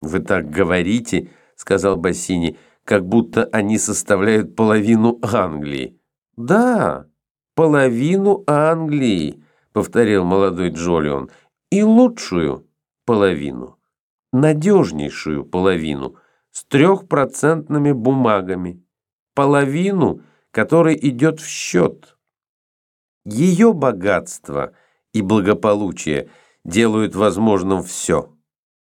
«Вы так говорите», — сказал Бассини, «как будто они составляют половину Англии». «Да, половину Англии», — повторил молодой Джолион, «и лучшую половину, надежнейшую половину, с трехпроцентными бумагами, половину, которая идет в счет. Ее богатство и благополучие делают возможным все»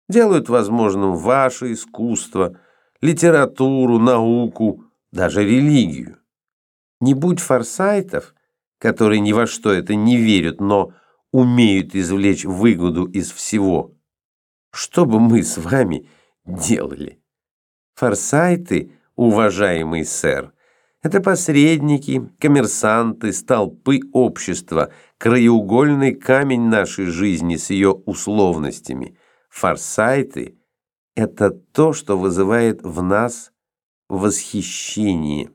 делают возможным ваше искусство, литературу, науку, даже религию. Не будь форсайтов, которые ни во что это не верят, но умеют извлечь выгоду из всего, что бы мы с вами делали? Форсайты, уважаемый сэр, это посредники, коммерсанты, столпы общества, краеугольный камень нашей жизни с ее условностями – Форсайты — это то, что вызывает в нас восхищение.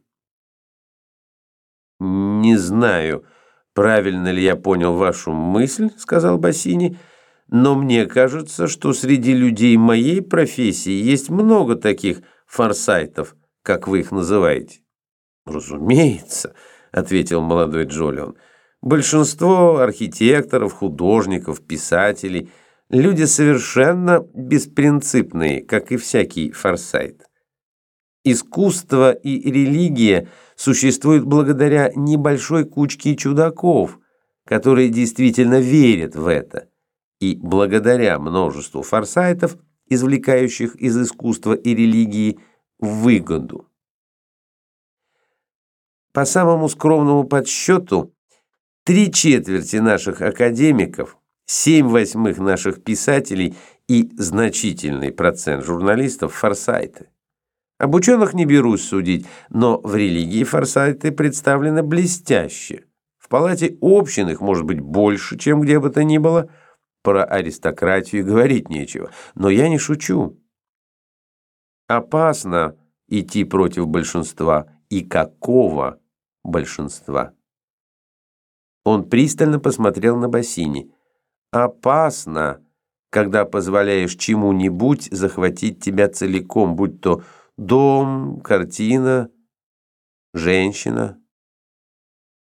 «Не знаю, правильно ли я понял вашу мысль», — сказал Бассини, «но мне кажется, что среди людей моей профессии есть много таких форсайтов, как вы их называете». «Разумеется», — ответил молодой Джолион, «большинство архитекторов, художников, писателей — Люди совершенно беспринципные, как и всякий форсайт. Искусство и религия существуют благодаря небольшой кучке чудаков, которые действительно верят в это, и благодаря множеству форсайтов, извлекающих из искусства и религии выгоду. По самому скромному подсчету, три четверти наших академиков семь восьмых наших писателей и значительный процент журналистов – форсайты. Об ученых не берусь судить, но в религии форсайты представлены блестяще. В палате общин их может быть больше, чем где бы то ни было. Про аристократию говорить нечего, но я не шучу. Опасно идти против большинства. И какого большинства? Он пристально посмотрел на Бассини. Опасно, когда позволяешь чему-нибудь захватить тебя целиком, будь то дом, картина, женщина.